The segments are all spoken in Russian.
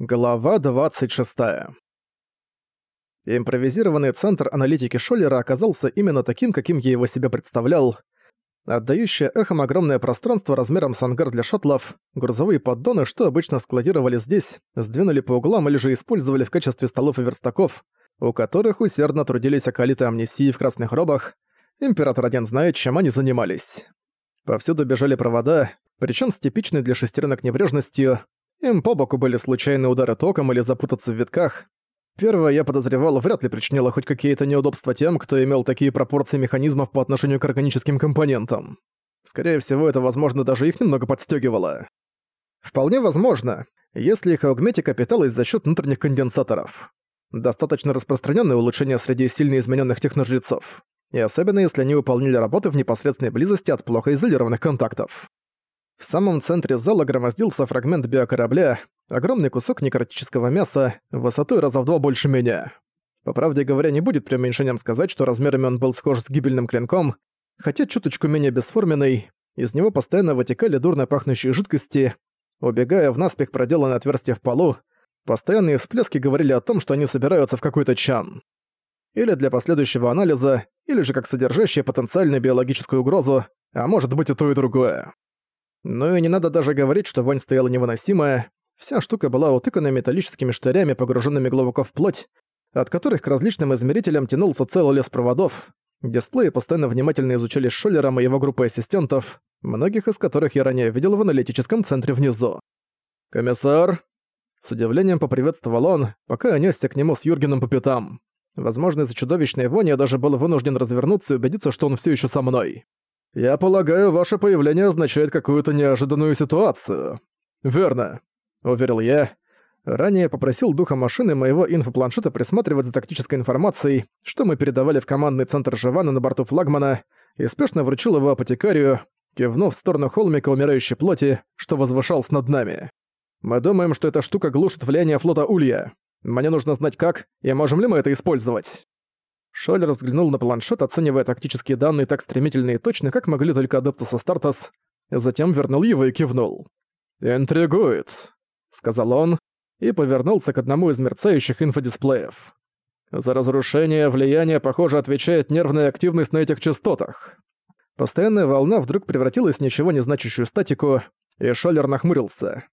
Глава 26. Импровизированный центр аналитики Шоллера оказался именно таким, каким я его себе представлял. Отдающее эхом огромное пространство размером с ангар для шаттлов, грузовые поддоны, что обычно складировали здесь, сдвинули по углам или же использовали в качестве столов и верстаков, у которых усердно трудились околиты амнисии в красных робах. Император один знает, чем они занимались. Повсюду бежали провода, причем с типичной для шестеренок небрежностью, им по боку были случайные удары током или запутаться в витках. Первое, я подозревал, вряд ли причинило хоть какие-то неудобства тем, кто имел такие пропорции механизмов по отношению к органическим компонентам. Скорее всего, это, возможно, даже их немного подстёгивало. Вполне возможно, если их аугметика питалась за счет внутренних конденсаторов. Достаточно распространенное улучшение среди сильно измененных техножрецов. И особенно, если они выполнили работы в непосредственной близости от плохо изолированных контактов. В самом центре зала громоздился фрагмент биокорабля, огромный кусок некротического мяса, высотой раза в два больше меня. По правде говоря, не будет преуменьшением сказать, что размерами он был схож с гибельным клинком, хотя чуточку менее бесформенный, из него постоянно вытекали дурно пахнущие жидкости, убегая в наспех проделанное отверстие в полу, постоянные всплески говорили о том, что они собираются в какой-то чан. Или для последующего анализа, или же как содержащие потенциальную биологическую угрозу, а может быть и то и другое. Ну и не надо даже говорить, что вонь стояла невыносимая. Вся штука была утыкана металлическими штырями, погруженными глубоко в плоть, от которых к различным измерителям тянулся целый лес проводов. Дисплеи постоянно внимательно изучали Шоллером и его группой ассистентов, многих из которых я ранее видел в аналитическом центре внизу. «Комиссар!» С удивлением поприветствовал он, пока я нёсся к нему с Юргеном по пятам. Возможно, из-за чудовищной вони я даже был вынужден развернуться и убедиться, что он все еще со мной. «Я полагаю, ваше появление означает какую-то неожиданную ситуацию». «Верно», — уверил я. Ранее попросил духа машины моего инфопланшета присматривать за тактической информацией, что мы передавали в командный центр Живана на борту флагмана, и спешно вручил его апотекарию, кивнув в сторону холмика умирающей плоти, что возвышался над нами. «Мы думаем, что эта штука глушит влияние флота Улья. Мне нужно знать как, и можем ли мы это использовать». Шоллер взглянул на планшет, оценивая тактические данные так стремительно и точно, как могли только адепты со Стартас, затем вернул его и кивнул. «Интригует», — сказал он, и повернулся к одному из мерцающих инфодисплеев. «За разрушение влияние, похоже, отвечает нервная активность на этих частотах». Постоянная волна вдруг превратилась в ничего не значащую статику, и Шоллер нахмурился.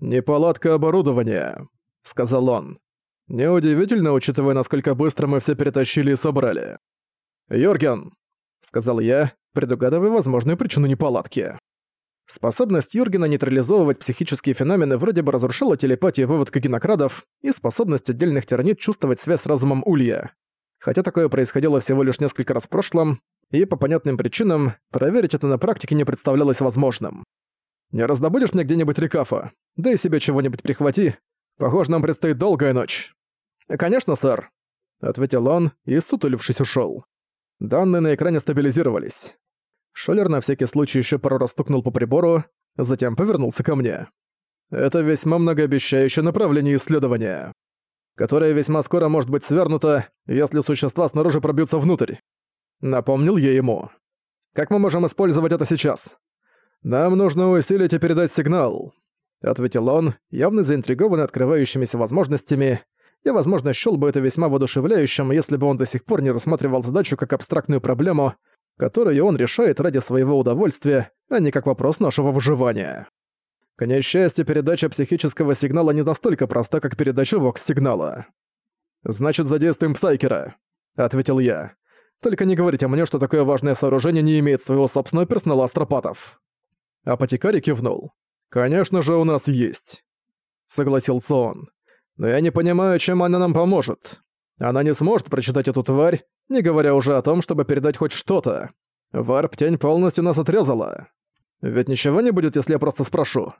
«Неполадка оборудования», — сказал он. Неудивительно, учитывая, насколько быстро мы все перетащили и собрали. «Йорген», — сказал я, предугадывая возможную причину неполадки. Способность Юргена нейтрализовывать психические феномены вроде бы разрушила телепатию выводка генокрадов и способность отдельных тиранит чувствовать связь с разумом Улья. Хотя такое происходило всего лишь несколько раз в прошлом, и по понятным причинам проверить это на практике не представлялось возможным. «Не раздобудешь мне где-нибудь рекафа? Да и себе чего-нибудь прихвати, Похоже, нам предстоит долгая ночь». «Конечно, сэр», — ответил он и, сутулившись, ушёл. Данные на экране стабилизировались. Шоллер на всякий случай ещё пару раз стукнул по прибору, затем повернулся ко мне. «Это весьма многообещающее направление исследования, которое весьма скоро может быть свернуто, если существа снаружи пробьются внутрь». Напомнил я ему. «Как мы можем использовать это сейчас?» «Нам нужно усилить и передать сигнал ответил он, явно заинтригованный открывающимися возможностями. Я, возможно, счёл бы это весьма воодушевляющим, если бы он до сих пор не рассматривал задачу как абстрактную проблему, которую он решает ради своего удовольствия, а не как вопрос нашего выживания. К несчастью, передача психического сигнала не настолько проста, как передача вокс-сигнала. «Значит, задействуем Псайкера», — ответил я. «Только не говорите мне, что такое важное сооружение не имеет своего собственного персонала астропатов». Апотекарий кивнул. «Конечно же, у нас есть», — согласился он. «Но я не понимаю, чем она нам поможет. Она не сможет прочитать эту тварь, не говоря уже о том, чтобы передать хоть что-то. Варп-тень полностью нас отрезала. Ведь ничего не будет, если я просто спрошу».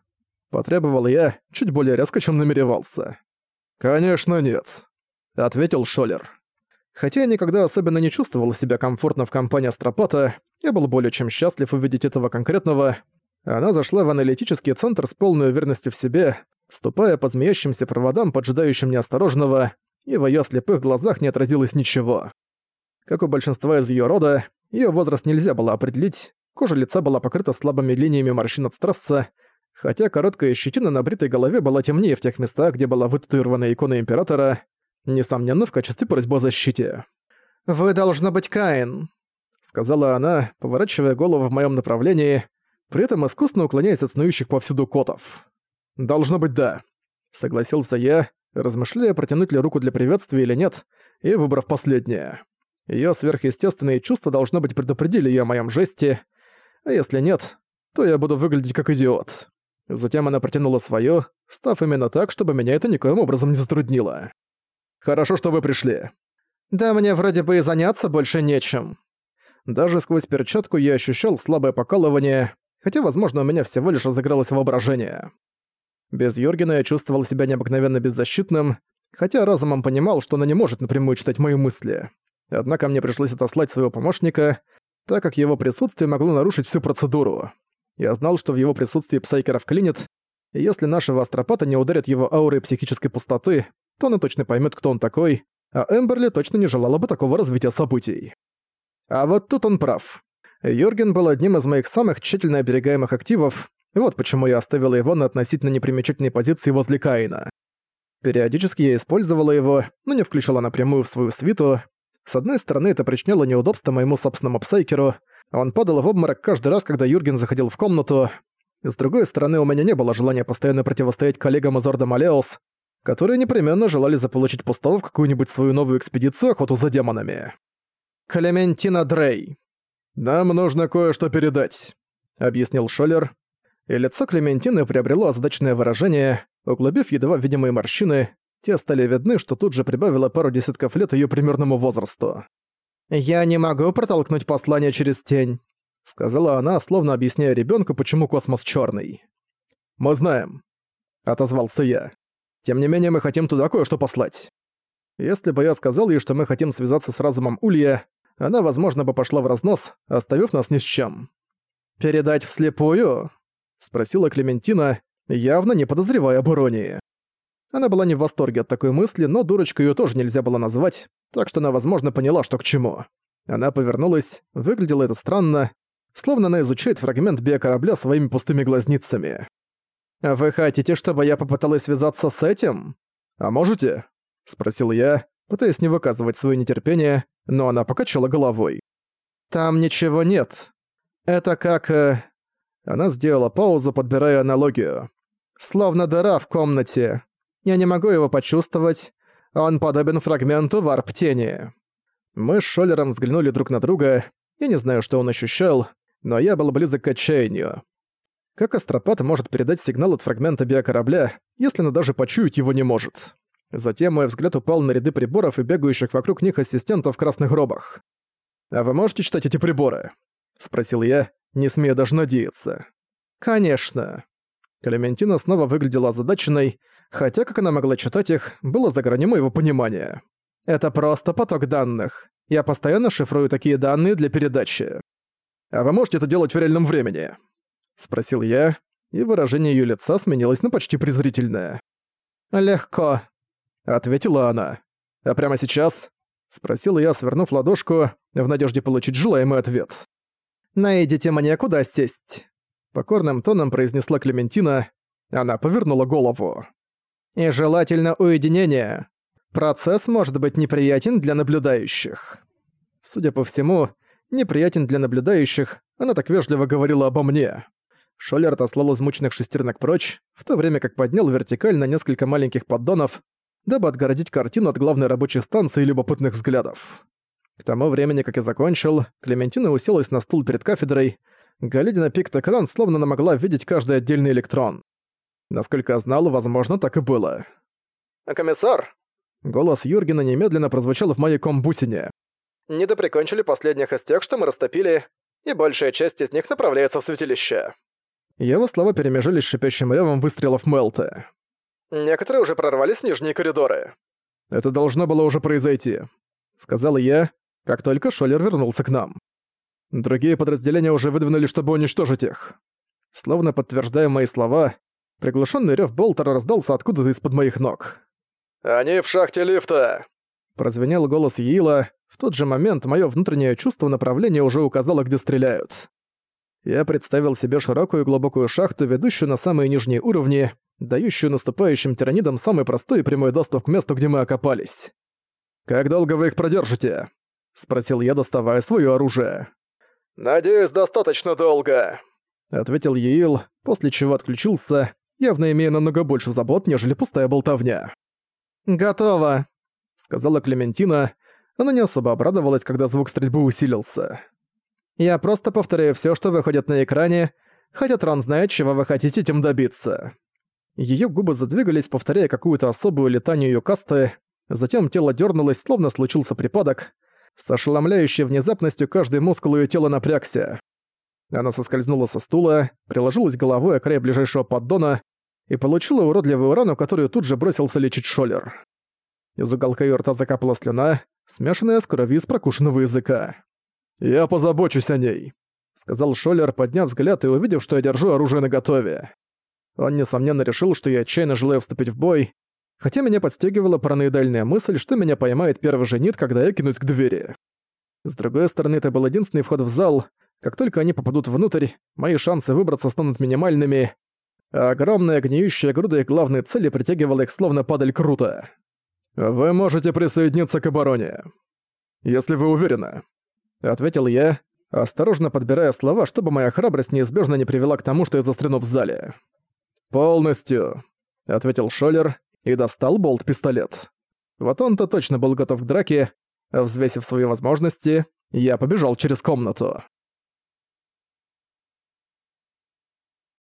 Потребовал я, чуть более резко, чем намеревался. «Конечно нет», — ответил Шолер. Хотя я никогда особенно не чувствовал себя комфортно в компании Астропата, я был более чем счастлив увидеть этого конкретного, она зашла в аналитический центр с полной уверенностью в себе, ступая по змеящимся проводам, поджидающим неосторожного, и в её слепых глазах не отразилось ничего. Как у большинства из её рода, её возраст нельзя было определить, кожа лица была покрыта слабыми линиями морщин от стресса, Хотя короткая щетина на бритой голове была темнее в тех местах, где была вытатуирована икона Императора, несомненно, в качестве просьбы о защите. «Вы должно быть Каин», — сказала она, поворачивая голову в моем направлении, при этом искусно уклоняясь от снующих повсюду котов. «Должно быть да», — согласился я, размышляя, протянуть ли руку для приветствия или нет, и выбрав последнее. Её сверхъестественные чувства, должно быть, предупредили её о моем жесте, а если нет, то я буду выглядеть как идиот. Затем она протянула своё, став именно так, чтобы меня это никоим образом не затруднило. «Хорошо, что вы пришли». «Да мне вроде бы и заняться больше нечем». Даже сквозь перчатку я ощущал слабое покалывание, хотя, возможно, у меня всего лишь разыгралось воображение. Без Йоргена я чувствовал себя необыкновенно беззащитным, хотя разумом понимал, что она не может напрямую читать мои мысли. Однако мне пришлось отослать своего помощника, так как его присутствие могло нарушить всю процедуру. Я знал, что в его присутствии Псайкеров клинит, и если нашего астропата не ударят его аурой психической пустоты, то он точно поймет, кто он такой, а Эмберли точно не желала бы такого развития событий. А вот тут он прав. Йорген был одним из моих самых тщательно оберегаемых активов, вот почему я оставила его на относительно непримечательной позиции возле Каина. Периодически я использовала его, но не включала напрямую в свою свиту. С одной стороны, это причиняло неудобство моему собственному псайкеру, он падал в обморок каждый раз, когда Юрген заходил в комнату. С другой стороны, у меня не было желания постоянно противостоять коллегам из Орда Малеус, которые непременно желали заполучить пустого в какую-нибудь свою новую экспедицию охоту за демонами. «Клементина Дрей. Нам нужно кое-что передать», — объяснил Шоллер, и лицо Клементины приобрело озадаченное выражение, углубив едва видимые морщины, те стали видны, что тут же прибавило пару десятков лет ее примерному возрасту. «Я не могу протолкнуть послание через тень», — сказала она, словно объясняя ребенку, почему космос черный. «Мы знаем», — отозвался я. «Тем не менее, мы хотим туда кое-что послать». Если бы я сказал ей, что мы хотим связаться с разумом Улья, она, возможно, бы пошла в разнос, оставив нас ни с чем. «Передать вслепую?» — спросила Клементина, явно не подозревая об иронии. Она была не в восторге от такой мысли, но дурочкой её тоже нельзя было назвать, так что она, возможно, поняла, что к чему. Она повернулась, выглядело это странно, словно она изучает фрагмент биокорабля своими пустыми глазницами. «Вы хотите, чтобы я попыталась связаться с этим? А можете?» — спросил я, пытаясь не выказывать свое нетерпение, но она покачала головой. «Там ничего нет. Это как...» э... Она сделала паузу, подбирая аналогию. «Словно дыра в комнате. Я не могу его почувствовать. Он подобен фрагменту варп-тени». Мы с Шоллером взглянули друг на друга. Я не знаю, что он ощущал, но я был близок к отчаянию. Как астропат может передать сигнал от фрагмента биокорабля, если она даже почуять его не может? Затем мой взгляд упал на ряды приборов и бегающих вокруг них ассистентов в красных робах. «А вы можете читать эти приборы?» — спросил я, не смея даже надеяться. «Конечно». Клементина снова выглядела озадаченной, хотя, как она могла читать их, было за гранью моего понимания. Это просто поток данных. Я постоянно шифрую такие данные для передачи. «А вы можете это делать в реальном времени?» Спросил я, и выражение её лица сменилось на почти презрительное. «Легко», — ответила она. «А прямо сейчас?» Спросил я, свернув ладошку, в надежде получить желаемый ответ. «Найдите мне куда сесть», — покорным тоном произнесла Клементина. Она повернула голову. И желательно уединение. Процесс может быть неприятен для наблюдающих. Судя по всему, неприятен для наблюдающих, она так вежливо говорила обо мне. Шоллер отослал измученных шестернок прочь, в то время как поднял вертикально несколько маленьких поддонов, дабы отгородить картину от главной рабочей станции любопытных взглядов. К тому времени, как я закончил, Клементина уселась на стул перед кафедрой, глядя на пикт-экран, словно она могла видеть каждый отдельный электрон. Насколько я знал, возможно, так и было. «Комиссар!» Голос Юргена немедленно прозвучал в моей комбусине. «Недоприкончили последних из тех, что мы растопили, и большая часть из них направляется в святилище». Его слова перемежались шипящим ревом выстрелов Мелта. «Некоторые уже прорвались в нижние коридоры». «Это должно было уже произойти», — сказал я, как только Шоллер вернулся к нам. Другие подразделения уже выдвинули, чтобы уничтожить их. Словно подтверждая мои слова, Приглушенный рев Болтера раздался откуда-то из-под моих ног. «Они в шахте лифта!» Прозвенел голос Йила. В тот же момент мое внутреннее чувство направления уже указало, где стреляют. Я представил себе широкую и глубокую шахту, ведущую на самые нижние уровни, дающую наступающим тиранидам самый простой и прямой доступ к месту, где мы окопались. «Как долго вы их продержите?» — спросил я, доставая свое оружие. «Надеюсь, достаточно долго», — ответил Еил, после чего отключился, явно имея намного больше забот, нежели пустая болтовня. «Готово», — сказала Клементина. Она не особо обрадовалась, когда звук стрельбы усилился. «Я просто повторяю все, что выходит на экране, хотя Трон знает, чего вы хотите этим добиться». Её губы задвигались, повторяя какую-то особую летанию её касты, затем тело дёрнулось, словно случился припадок. С ошеломляющей внезапностью каждый мускул её тела напрягся. Она соскользнула со стула, приложилась головой о край ближайшего поддона и получила уродливую рану, которую тут же бросился лечить Шолер. Из уголка её рта закапала слюна, смешанная с кровью из прокушенного языка. «Я позабочусь о ней», — сказал Шолер, подняв взгляд и увидев, что я держу оружие наготове. Он, несомненно, решил, что я отчаянно желаю вступить в бой, хотя меня подстегивала параноидальная мысль, что меня поймает первый же нит, когда я кинусь к двери. С другой стороны, это был единственный вход в зал. Как только они попадут внутрь, мои шансы выбраться станут минимальными, а огромная гниющая груда их главной цели притягивала их словно падаль круто. «Вы можете присоединиться к обороне, если вы уверены», — ответил я, осторожно подбирая слова, чтобы моя храбрость неизбежно не привела к тому, что я застряну в зале. «Полностью», — ответил Шолер и достал болт-пистолет. Вот он-то точно был готов к драке, взвесив свои возможности, я побежал через комнату.